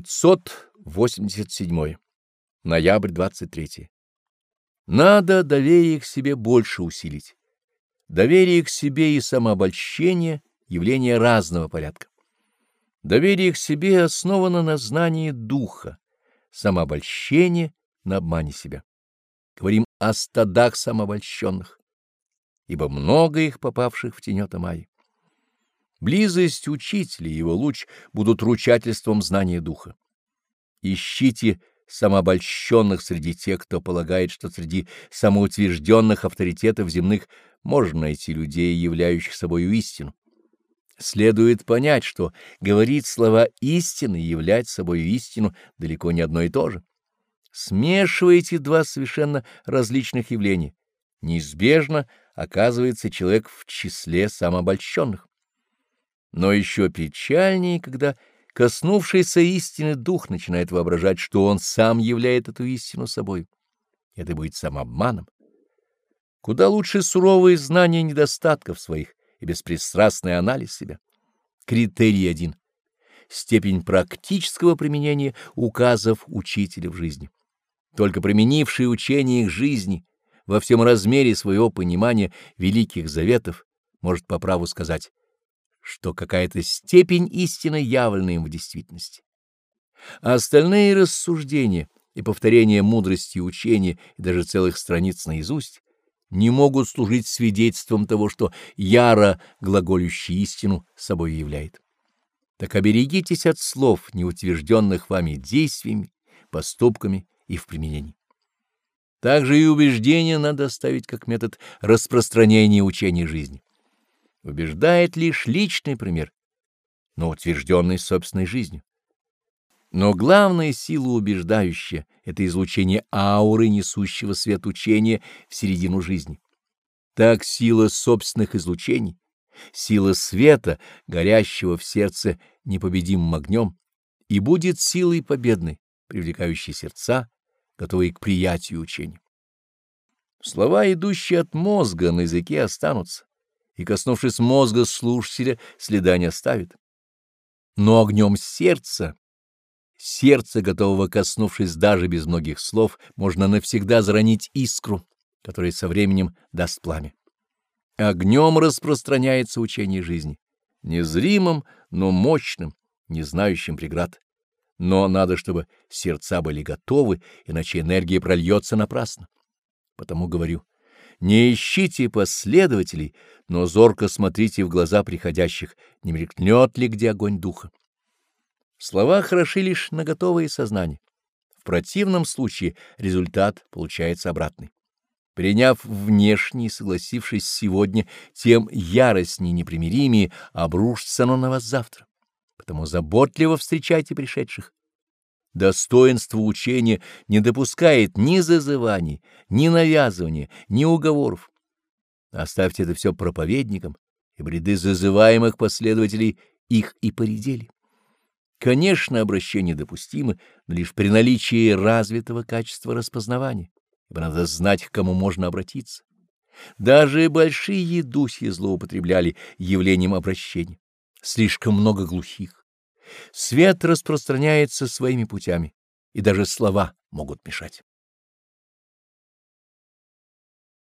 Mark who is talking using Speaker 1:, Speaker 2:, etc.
Speaker 1: 587. Ноябрь 23. Надо доверие к себе больше усилить. Доверие к себе и самообольщение — явления разного порядка. Доверие к себе основано на знании духа, самообольщение — на обмане себя. Говорим о стадах самообольщенных, ибо много их, попавших в тенета Майи. Близость учителя и его луч будут ручательством знания духа. Ищите самообольщенных среди тех, кто полагает, что среди самоутвержденных авторитетов земных можно найти людей, являющих собою истину. Следует понять, что говорить слова истины и являть собою истину далеко не одно и то же. Смешиваете два совершенно различных явления. Неизбежно оказывается человек в числе самообольщенных. Но еще печальнее, когда Коснувшийся истины дух начинает воображать, что он сам являет эту истину собой. Это будет самообманом. Куда лучше суровые знания недостатков своих и беспристрастный анализ себя. Критерий один — степень практического применения указов учителя в жизни. Только применивший учение их жизни во всем размере своего понимания великих заветов может по праву сказать что какая-то степень истины явлена им в действительности. А остальные рассуждения и повторения мудрости учения и даже целых страниц наизусть не могут служить свидетельством того, что яро глаголющий истину собой являет. Так оберегитесь от слов, неутвержденных вами действиями, поступками и в применении. Также и убеждения надо оставить как метод распространения учения жизни убеждает лишь личный пример, но утвержденный собственной жизнью. Но главная сила убеждающая — это излучение ауры, несущего свет учения в середину жизни. Так сила собственных излучений, сила света, горящего в сердце непобедимым огнем, и будет силой победной, привлекающей сердца, готовые к приятию учения. Слова, идущие от мозга, на языке останутся и, коснувшись мозга слушателя, следа не оставит. Но огнем сердца, сердце, готового коснувшись даже без многих слов, можно навсегда заронить искру, которая со временем даст пламя. Огнем распространяется учение жизни, незримым, но мощным, не знающим преград. Но надо, чтобы сердца были готовы, иначе энергия прольется напрасно. Потому говорю — не ищите последователей, но зорко смотрите в глаза приходящих, не мелькнет ли где огонь духа. Слова хороши лишь на готовое сознание. В противном случае результат получается обратный. Приняв внешний, согласившись сегодня, тем яростнее непримиримее обрушится оно на вас завтра. Потому заботливо встречайте пришедших. Достоинство учения не допускает ни зазываний, ни навязывания, ни уговоров. Оставьте это все проповедникам, и бреды зазываемых последователей их и поредели. Конечно, обращение допустимо, но лишь при наличии развитого качества распознавания, ибо надо знать, к кому можно обратиться. Даже большие духи злоупотребляли явлением обращения. Слишком много глухих. Свет распространяется своими путями, и даже слова могут мешать.